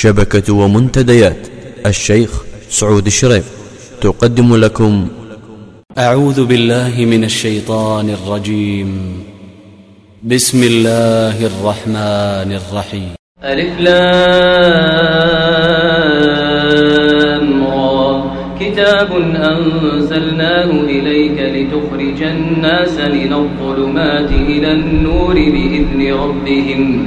شبكة ومنتديات. الشيخ سعود الشريف تقدم لكم. أعوذ بالله من الشيطان الرجيم. بسم الله الرحمن الرحيم. ألف لام را. كتاب أنزلناه إليك لتخرج الناس من الظلمات إلى النور بإذن ربهم.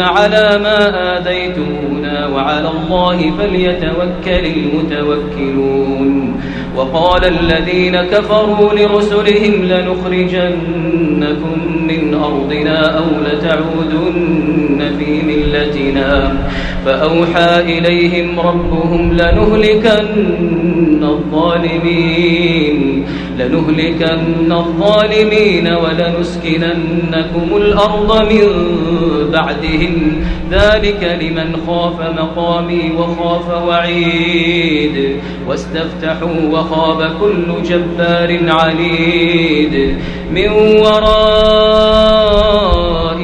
على ما آذيتمونا وعلى الله فليتوكل المتوكلون. وقال الذين كفروا لرسلهم لنخرجنكم من أرضنا أو لتعودن في ملتنا. فأوحى إليهم ربهم لنهلكن الظالمين. لنهلكن الظالمين ولنسكننكم الأرض من بعدهم. ذلك لمن خاف مقامي وخاف وعيد. واستفتحوا وخاب كل جبار عنيد. من وراء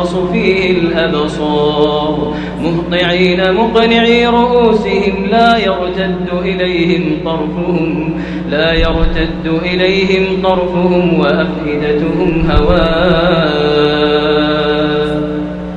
تشخص فيه الأبصار. مهطعين مقنعي رؤوسهم لا يرتد إليهم طرفهم لا يرتد إليهم طرفهم وأفئدتهم هواء.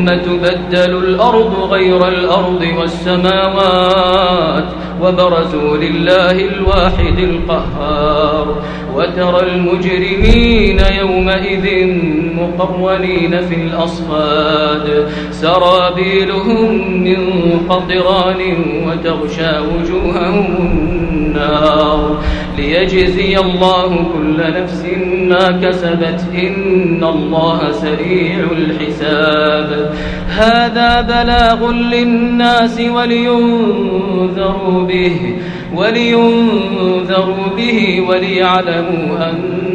تبدل الأرض غير الأرض والسماوات وبرزوا لله الواحد القهار وترى المجرمين يومئذ مقرنين في الأصفاد سرابيلهم من قطران وتغشى وجوههم النار ليجزي الله كل نفس ما كسبت. إن الله سريع الحساب. هذا بلاغ للناس ولينذروا به ولينذروا به وليعلموا